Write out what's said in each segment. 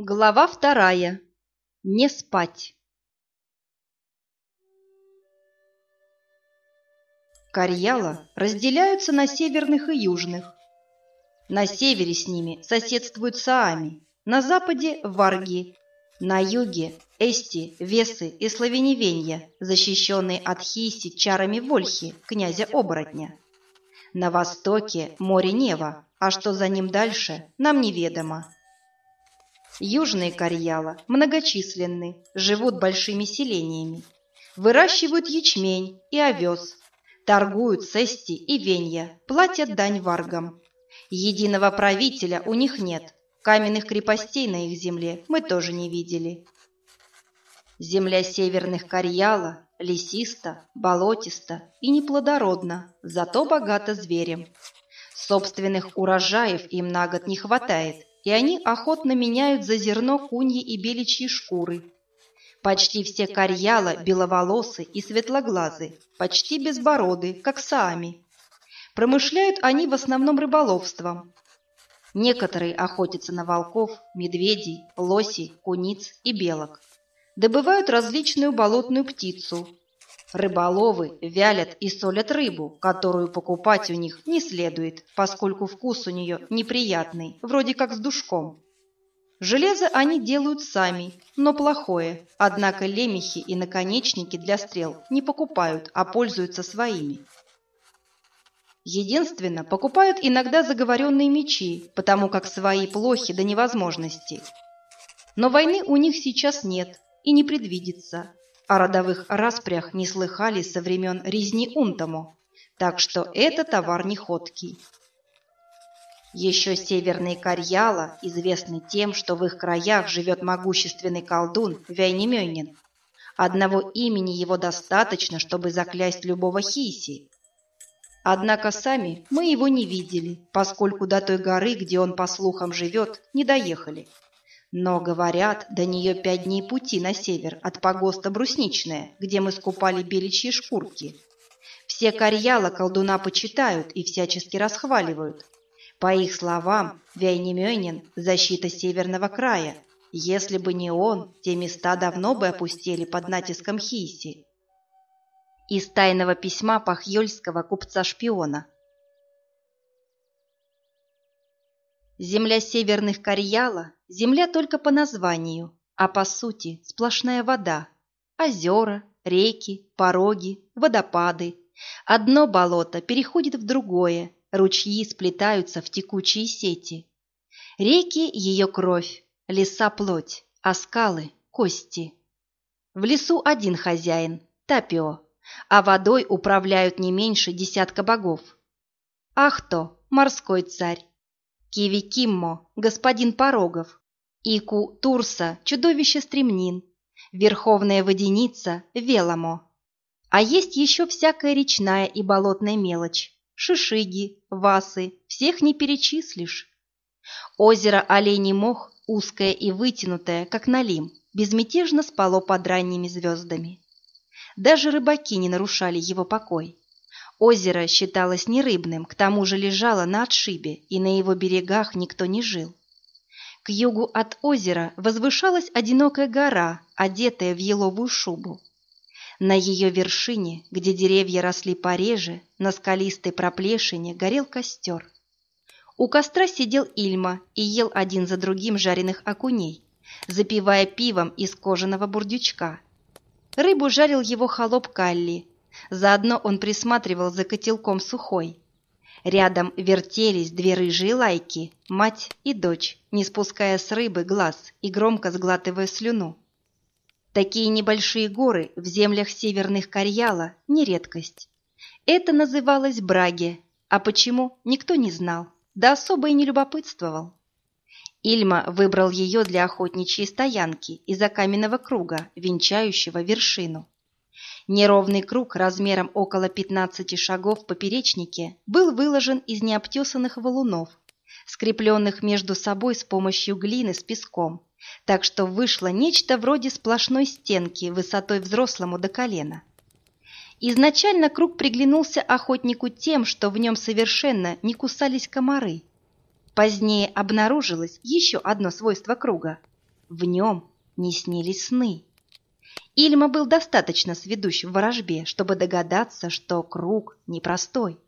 Глава вторая. Не спать. Карьяла разделяются на северных и южных. На севере с ними соседствуют Саами, на западе – Варги, на юге – Эсти, Весы и Славеневенья, защищенные от Хиси чарами Вольхи, князя-оборотня. На востоке – море Нева, а что за ним дальше, нам неведомо. Южные Карьяла многочисленны, живут большими селениями. Выращивают ячмень и овес, торгуют сести и венья, платят дань варгам. Единого правителя у них нет, каменных крепостей на их земле мы тоже не видели. Земля северных Карьяла лесиста, болотиста и неплодородна, зато богата зверем. Собственных урожаев им на год не хватает, и они охотно меняют за зерно куньи и беличьи шкуры. Почти все карьяла беловолосы и светлоглазы, почти безбороды, как саами. Промышляют они в основном рыболовством. Некоторые охотятся на волков, медведей, лосей, куниц и белок. Добывают различную болотную птицу, Рыболовы вялят и солят рыбу, которую покупать у них не следует, поскольку вкус у нее неприятный, вроде как с душком. Железо они делают сами, но плохое, однако лемехи и наконечники для стрел не покупают, а пользуются своими. Единственно, покупают иногда заговоренные мечи, потому как свои плохи до невозможности. Но войны у них сейчас нет и не предвидится, о родовых распрях не слыхали со времен резни Унтому, так что это товар не ходкий. Еще северные Карьяла известны тем, что в их краях живет могущественный колдун Вяйнемёнин. Одного имени его достаточно, чтобы заклясть любого Хиси. Однако сами мы его не видели, поскольку до той горы, где он, по слухам, живет, не доехали. Но, говорят, до нее пять дней пути на север от погоста Брусничная, где мы скупали беличьи шкурки. Все карьяла колдуна почитают и всячески расхваливают. По их словам, Вяйнемёнин – защита северного края. Если бы не он, те места давно бы опустели под натиском Хиси. Из тайного письма пахьёльского купца-шпиона – Земля северных Карьяла – земля только по названию, а по сути сплошная вода. Озера, реки, пороги, водопады. Одно болото переходит в другое, ручьи сплетаются в текучие сети. Реки – ее кровь, леса – плоть, а скалы – кости. В лесу один хозяин – Тапио, а водой управляют не меньше десятка богов. Ахто – морской царь, Киви Киммо, господин Порогов, Ику Турса, чудовище Стремнин, Верховная Водяница Веламо. А есть еще всякая речная и болотная мелочь, шишиги, васы, всех не перечислишь. Озеро Оленей Мох, узкое и вытянутое, как налим, безмятежно спало под ранними звездами. Даже рыбаки не нарушали его покой. Озеро считалось нерыбным, к тому же лежало на отшибе, и на его берегах никто не жил. К югу от озера возвышалась одинокая гора, одетая в еловую шубу. На ее вершине, где деревья росли пореже, на скалистой проплешине горел костер. У костра сидел Ильма и ел один за другим жареных окуней, запивая пивом из кожаного бурдючка. Рыбу жарил его холоп Калли, Заодно он присматривал за котелком сухой. Рядом вертелись две рыжие лайки, мать и дочь, не спуская с рыбы глаз и громко сглатывая слюну. Такие небольшие горы в землях северных Карьяла – не редкость. Это называлось Браге, а почему, никто не знал, да особо и не любопытствовал. Ильма выбрал ее для охотничьей стоянки из-за каменного круга, венчающего вершину. Неровный круг размером около 15 шагов в поперечнике был выложен из необтесанных валунов, скрепленных между собой с помощью глины с песком, так что вышло нечто вроде сплошной стенки высотой взрослому до колена. Изначально круг приглянулся охотнику тем, что в нем совершенно не кусались комары. Позднее обнаружилось еще одно свойство круга. в нем не снились сны. Ильма был достаточно сведущ в ворожбе, чтобы догадаться, что круг непростой.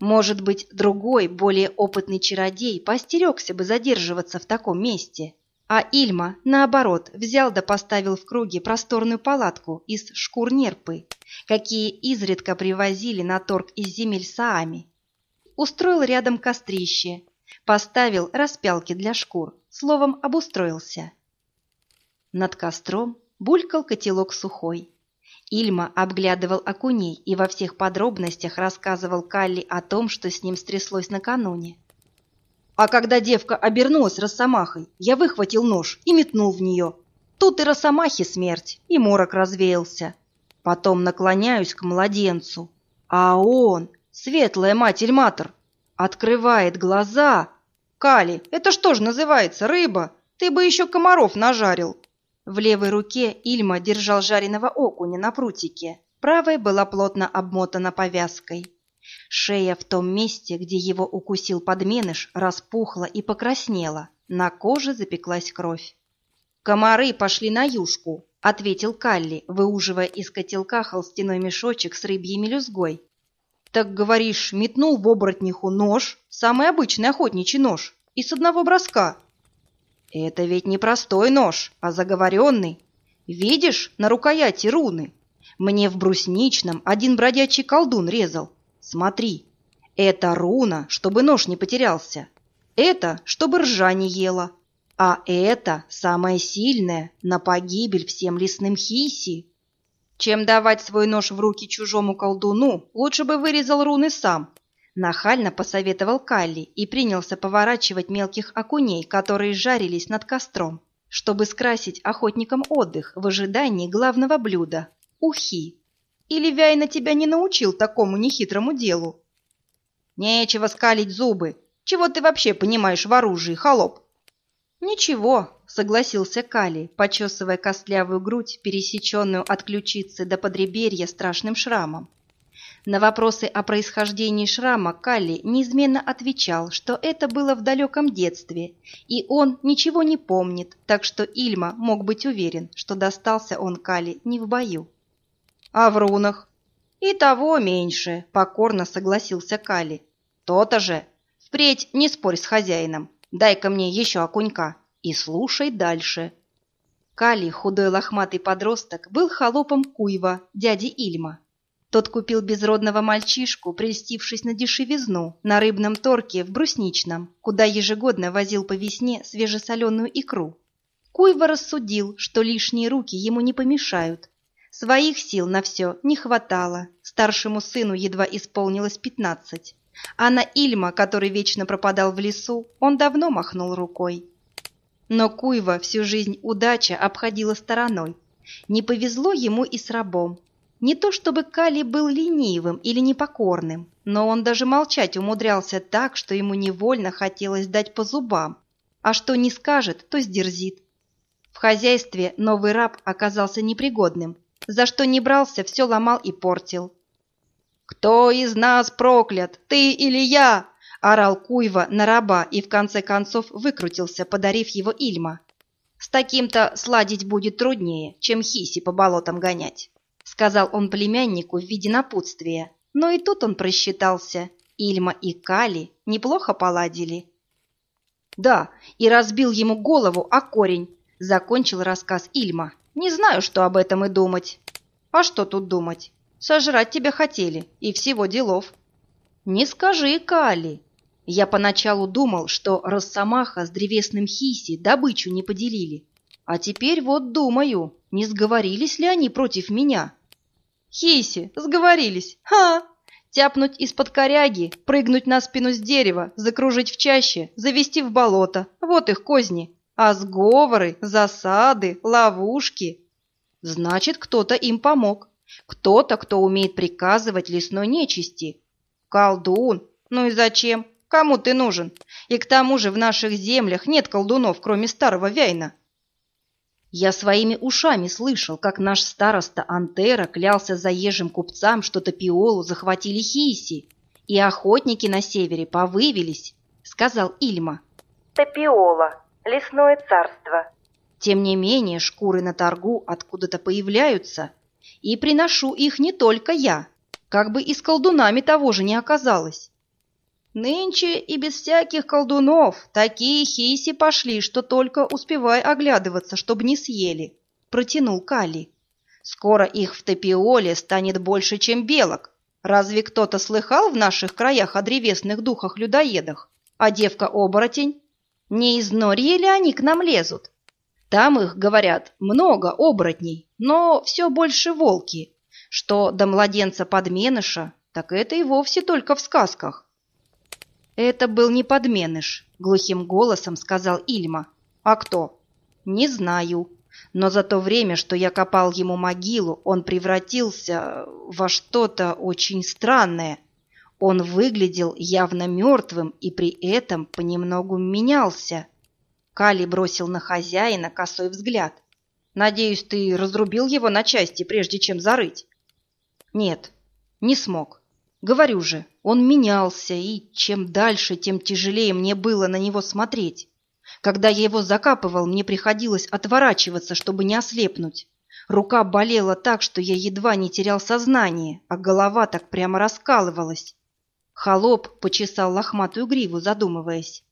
Может быть, другой, более опытный чародей постерегся бы задерживаться в таком месте. А Ильма, наоборот, взял да поставил в круге просторную палатку из шкур нерпы, какие изредка привозили на торг из земель Саами. Устроил рядом кострище, поставил распялки для шкур, словом, обустроился. Над костром булькал котелок сухой. Ильма обглядывал окуней и во всех подробностях рассказывал Калли о том, что с ним стряслось накануне. А когда девка обернулась росомахой, я выхватил нож и метнул в нее. Тут и росомахи смерть, и морок развеялся. Потом наклоняюсь к младенцу, а он, светлая матерь-матер, открывает глаза. «Кали, это что ж называется, рыба? Ты бы еще комаров нажарил!» В левой руке Ильма держал жареного окуня на прутике, правая была плотно обмотана повязкой. Шея в том месте, где его укусил подменыш, распухла и покраснела, на коже запеклась кровь. «Комары пошли на юшку», — ответил Калли, выуживая из котелка холстяной мешочек с рыбьей мелюзгой. «Так, говоришь, метнул в оборотниху нож, самый обычный охотничий нож, и с одного броска. Это ведь не простой нож, а заговоренный. Видишь, на рукояти руны. Мне в брусничном один бродячий колдун резал. Смотри, это руна, чтобы нож не потерялся. Это, чтобы ржа не ела. А это самое сильное на погибель всем лесным хиси. Чем давать свой нож в руки чужому колдуну, лучше бы вырезал руны сам, Нахально посоветовал Калли и принялся поворачивать мелких окуней, которые жарились над костром, чтобы скрасить охотникам отдых в ожидании главного блюда – ухи. Или Вяйна тебя не научил такому нехитрому делу? Нечего скалить зубы. Чего ты вообще понимаешь в оружии, холоп? Ничего, согласился Кали, почесывая костлявую грудь, пересеченную от ключицы до подреберья страшным шрамом. На вопросы о происхождении шрама Калли неизменно отвечал, что это было в далеком детстве, и он ничего не помнит, так что Ильма мог быть уверен, что достался он Калли не в бою. «А в рунах?» «И того меньше», — покорно согласился Калли. «То-то же! Впредь не спорь с хозяином, дай-ка мне еще окунька и слушай дальше». Кали, худой лохматый подросток, был холопом Куева, дяди Ильма. Тот купил безродного мальчишку, прельстившись на дешевизну, на рыбном торке в Брусничном, куда ежегодно возил по весне свежесоленую икру. Куйва рассудил, что лишние руки ему не помешают. Своих сил на все не хватало, старшему сыну едва исполнилось пятнадцать. А на Ильма, который вечно пропадал в лесу, он давно махнул рукой. Но Куйва всю жизнь удача обходила стороной. Не повезло ему и с рабом, не то чтобы Кали был ленивым или непокорным, но он даже молчать умудрялся так, что ему невольно хотелось дать по зубам, а что не скажет, то сдерзит. В хозяйстве новый раб оказался непригодным, за что не брался, все ломал и портил. «Кто из нас проклят, ты или я?» – орал Куйва на раба и в конце концов выкрутился, подарив его Ильма. «С таким-то сладить будет труднее, чем хиси по болотам гонять» сказал он племяннику в виде напутствия. Но и тут он просчитался. Ильма и Кали неплохо поладили. Да, и разбил ему голову о корень, закончил рассказ Ильма. Не знаю, что об этом и думать. А что тут думать? Сожрать тебя хотели, и всего делов. Не скажи, Кали. Я поначалу думал, что Росомаха с древесным Хиси добычу не поделили. А теперь вот думаю, не сговорились ли они против меня? Хиси, сговорились. Ха! Тяпнуть из-под коряги, прыгнуть на спину с дерева, закружить в чаще, завести в болото. Вот их козни. А сговоры, засады, ловушки. Значит, кто-то им помог. Кто-то, кто умеет приказывать лесной нечисти. Колдун. Ну и зачем? Кому ты нужен? И к тому же в наших землях нет колдунов, кроме старого Вяйна. Я своими ушами слышал, как наш староста Антера клялся заезжим купцам, что Топиолу захватили Хиси, и охотники на севере повывелись, — сказал Ильма. Топиола, лесное царство. Тем не менее, шкуры на торгу откуда-то появляются, и приношу их не только я, как бы и с колдунами того же не оказалось. Нынче и без всяких колдунов такие хиси пошли, что только успевай оглядываться, чтобы не съели, — протянул Кали. Скоро их в Топиоле станет больше, чем белок. Разве кто-то слыхал в наших краях о древесных духах-людоедах? А девка-оборотень? Не из Норьи ли они к нам лезут? Там их, говорят, много оборотней, но все больше волки. Что до младенца-подменыша, так это и вовсе только в сказках. «Это был не подменыш», — глухим голосом сказал Ильма. «А кто?» «Не знаю. Но за то время, что я копал ему могилу, он превратился во что-то очень странное. Он выглядел явно мертвым и при этом понемногу менялся». Кали бросил на хозяина косой взгляд. «Надеюсь, ты разрубил его на части, прежде чем зарыть?» «Нет, не смог. Говорю же, он менялся, и чем дальше, тем тяжелее мне было на него смотреть. Когда я его закапывал, мне приходилось отворачиваться, чтобы не ослепнуть. Рука болела так, что я едва не терял сознание, а голова так прямо раскалывалась. Холоп почесал лохматую гриву, задумываясь.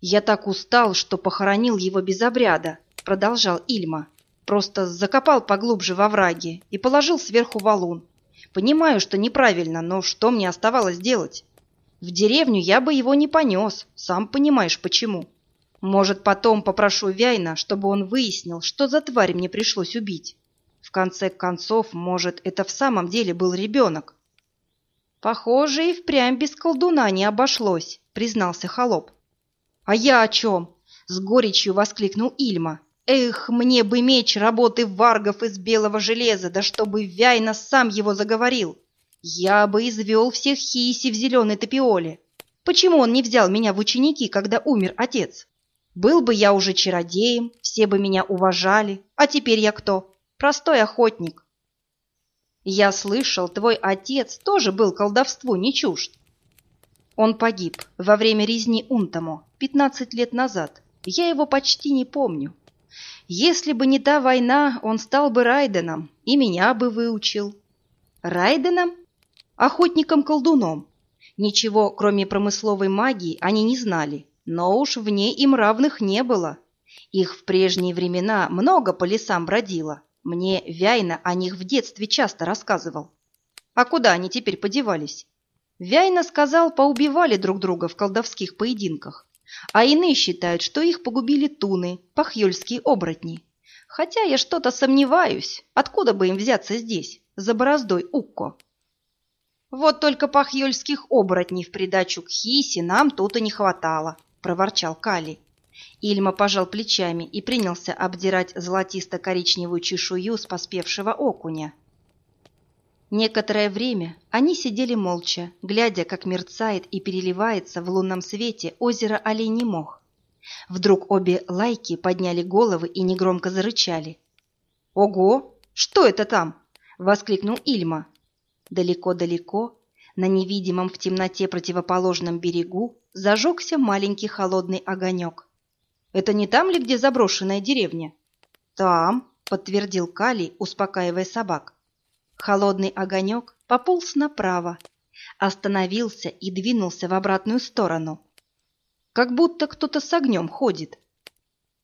«Я так устал, что похоронил его без обряда», — продолжал Ильма. «Просто закопал поглубже во враге и положил сверху валун. Понимаю, что неправильно, но что мне оставалось делать? В деревню я бы его не понес, сам понимаешь почему. Может, потом попрошу Вяйна, чтобы он выяснил, что за тварь мне пришлось убить. В конце концов, может, это в самом деле был ребенок. Похоже, и впрямь без колдуна не обошлось, признался холоп. А я о чем? С горечью воскликнул Ильма. Эх, мне бы меч работы варгов из белого железа, да чтобы Вяйна сам его заговорил. Я бы извел всех хиси в зеленой топиоле. Почему он не взял меня в ученики, когда умер отец? Был бы я уже чародеем, все бы меня уважали. А теперь я кто? Простой охотник. Я слышал, твой отец тоже был колдовству не чужд. Он погиб во время резни Унтамо пятнадцать лет назад. Я его почти не помню. Если бы не та война, он стал бы Райденом и меня бы выучил. Райденом? Охотником-колдуном. Ничего, кроме промысловой магии, они не знали, но уж в ней им равных не было. Их в прежние времена много по лесам бродило. Мне Вяйна о них в детстве часто рассказывал. А куда они теперь подевались? Вяйна сказал, поубивали друг друга в колдовских поединках. А иные считают, что их погубили туны, пахьёльские оборотни. Хотя я что-то сомневаюсь, откуда бы им взяться здесь, за бороздой Укко. Вот только пахьёльских оборотней в придачу к Хисе нам тут и не хватало, проворчал Кали. Ильма пожал плечами и принялся обдирать золотисто-коричневую чешую с поспевшего окуня. Некоторое время они сидели молча, глядя, как мерцает и переливается в лунном свете озеро Оленей Мох. Вдруг обе лайки подняли головы и негромко зарычали. «Ого! Что это там?» — воскликнул Ильма. Далеко-далеко, на невидимом в темноте противоположном берегу, зажегся маленький холодный огонек. «Это не там ли, где заброшенная деревня?» «Там», — подтвердил Калий, успокаивая собак. Холодный огонек пополз направо, остановился и двинулся в обратную сторону. Как будто кто-то с огнем ходит.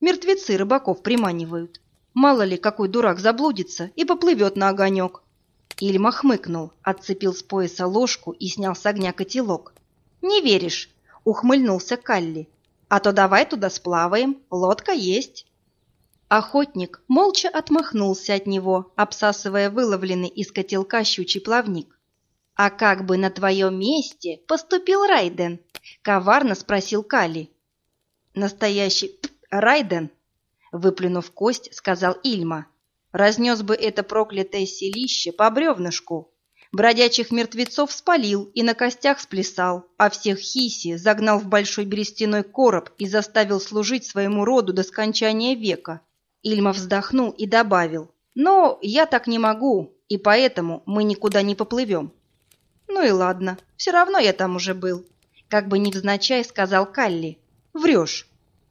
Мертвецы рыбаков приманивают. Мало ли, какой дурак заблудится и поплывет на огонек. Ильма хмыкнул, отцепил с пояса ложку и снял с огня котелок. «Не веришь?» — ухмыльнулся Калли. «А то давай туда сплаваем, лодка есть». Охотник молча отмахнулся от него, обсасывая выловленный из котелка щучий плавник. «А как бы на твоем месте поступил Райден?» — коварно спросил Кали. «Настоящий Райден?» — выплюнув кость, сказал Ильма. «Разнес бы это проклятое селище по бревнышку. Бродячих мертвецов спалил и на костях сплясал, а всех хиси загнал в большой берестяной короб и заставил служить своему роду до скончания века. Ильма вздохнул и добавил. «Но я так не могу, и поэтому мы никуда не поплывем». «Ну и ладно, все равно я там уже был», — как бы невзначай сказал Калли. «Врешь».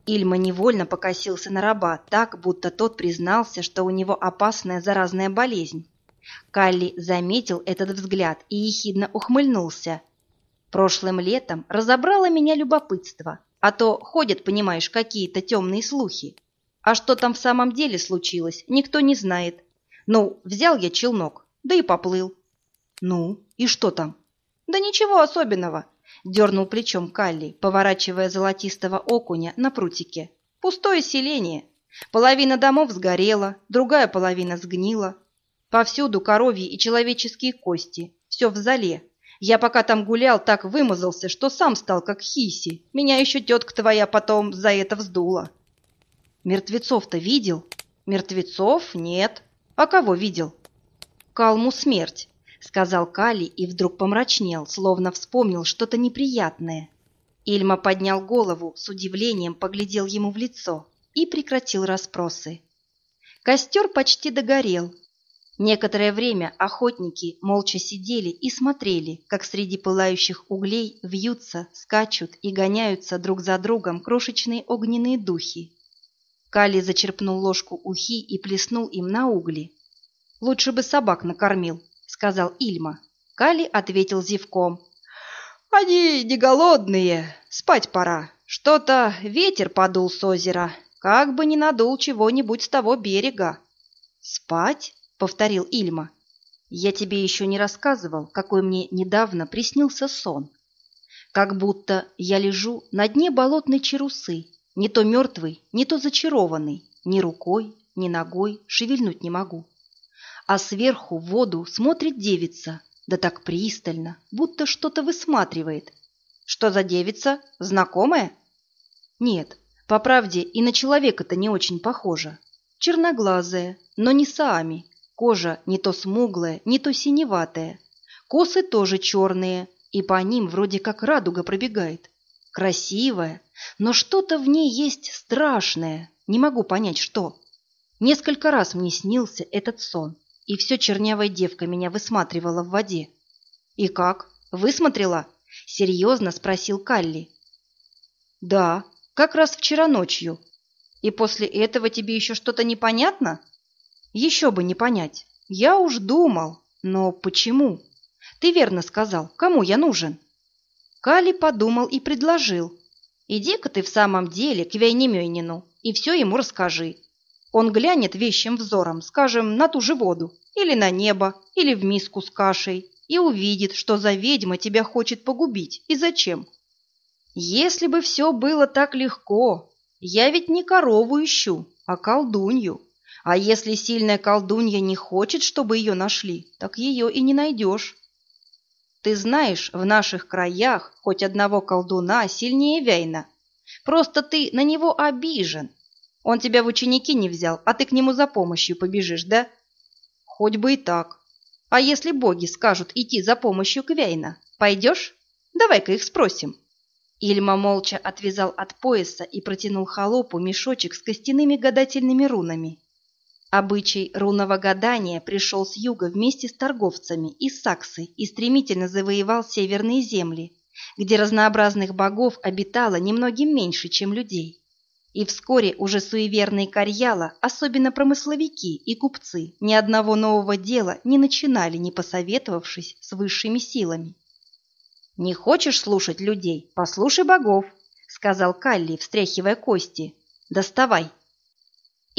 Ильма невольно покосился на раба так, будто тот признался, что у него опасная заразная болезнь. Калли заметил этот взгляд и ехидно ухмыльнулся. Прошлым летом разобрало меня любопытство, а то ходят, понимаешь, какие-то темные слухи. А что там в самом деле случилось, никто не знает. Ну, взял я челнок, да и поплыл. Ну, и что там? Да ничего особенного. Дернул плечом Калли, поворачивая золотистого окуня на прутике. Пустое селение. Половина домов сгорела, другая половина сгнила. Повсюду коровьи и человеческие кости. Все в зале. Я пока там гулял, так вымазался, что сам стал как хиси. Меня еще тетка твоя потом за это вздула. Мертвецов-то видел? Мертвецов нет. А кого видел? Калму смерть. — сказал Кали и вдруг помрачнел, словно вспомнил что-то неприятное. Ильма поднял голову, с удивлением поглядел ему в лицо и прекратил расспросы. Костер почти догорел. Некоторое время охотники молча сидели и смотрели, как среди пылающих углей вьются, скачут и гоняются друг за другом крошечные огненные духи. Кали зачерпнул ложку ухи и плеснул им на угли. Лучше бы собак накормил, сказал Ильма. Кали ответил зевком. «Они не голодные, спать пора. Что-то ветер подул с озера, как бы не надул чего-нибудь с того берега». «Спать?» — повторил Ильма. «Я тебе еще не рассказывал, какой мне недавно приснился сон. Как будто я лежу на дне болотной черусы, не то мертвый, не то зачарованный, ни рукой, ни ногой шевельнуть не могу а сверху в воду смотрит девица, да так пристально, будто что-то высматривает. Что за девица? Знакомая? Нет, по правде и на человека-то не очень похожа. Черноглазая, но не сами. Кожа не то смуглая, не то синеватая. Косы тоже черные, и по ним вроде как радуга пробегает. Красивая, но что-то в ней есть страшное, не могу понять, что. Несколько раз мне снился этот сон, и все чернявая девка меня высматривала в воде. «И как? Высмотрела?» — серьезно спросил Калли. «Да, как раз вчера ночью. И после этого тебе еще что-то непонятно?» «Еще бы не понять. Я уж думал. Но почему? Ты верно сказал. Кому я нужен?» Кали подумал и предложил. «Иди-ка ты в самом деле к Вейнемёйнину и все ему расскажи. Он глянет вещим взором, скажем, на ту же воду, или на небо, или в миску с кашей, и увидит, что за ведьма тебя хочет погубить, и зачем. Если бы все было так легко, я ведь не корову ищу, а колдунью. А если сильная колдунья не хочет, чтобы ее нашли, так ее и не найдешь. Ты знаешь, в наших краях хоть одного колдуна сильнее Вейна. Просто ты на него обижен, он тебя в ученики не взял, а ты к нему за помощью побежишь, да? Хоть бы и так. А если боги скажут идти за помощью к Вейна, пойдешь? Давай-ка их спросим. Ильма молча отвязал от пояса и протянул холопу мешочек с костяными гадательными рунами. Обычай рунного гадания пришел с юга вместе с торговцами из Саксы и стремительно завоевал северные земли, где разнообразных богов обитало немногим меньше, чем людей. И вскоре уже суеверные карьяла, особенно промысловики и купцы, ни одного нового дела не начинали, не посоветовавшись с высшими силами. «Не хочешь слушать людей? Послушай богов», — сказал Калли, встряхивая кости. «Доставай».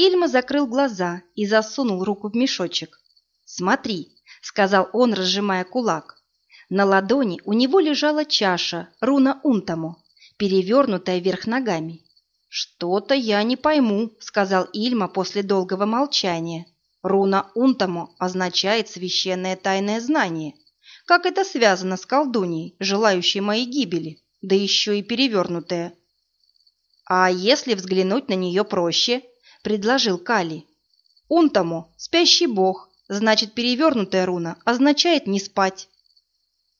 Ильма закрыл глаза и засунул руку в мешочек. «Смотри», — сказал он, разжимая кулак. На ладони у него лежала чаша, руна Унтаму, перевернутая вверх ногами. «Что-то я не пойму», — сказал Ильма после долгого молчания. «Руна Унтамо означает священное тайное знание. Как это связано с колдуньей, желающей моей гибели, да еще и перевернутая?» «А если взглянуть на нее проще?» — предложил Кали. «Унтамо — спящий бог, значит, перевернутая руна означает не спать».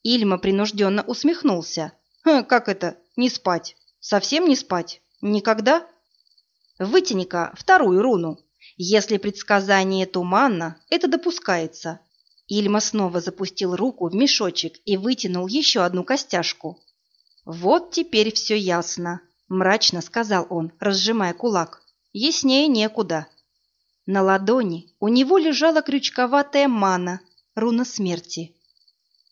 Ильма принужденно усмехнулся. «Хм, «Как это не спать? Совсем не спать?» Никогда? Вытяни-ка вторую руну. Если предсказание туманно, это допускается. Ильма снова запустил руку в мешочек и вытянул еще одну костяшку. Вот теперь все ясно. мрачно сказал он, разжимая кулак. Яснее некуда. На ладони у него лежала крючковатая мана, руна смерти.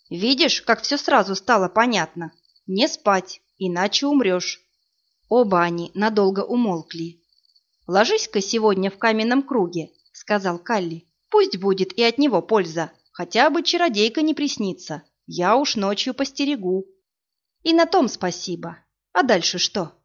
Видишь, как все сразу стало понятно? Не спать, иначе умрешь. Оба они надолго умолкли. «Ложись-ка сегодня в каменном круге», — сказал Калли. «Пусть будет и от него польза. Хотя бы чародейка не приснится. Я уж ночью постерегу». И на том спасибо. А дальше что?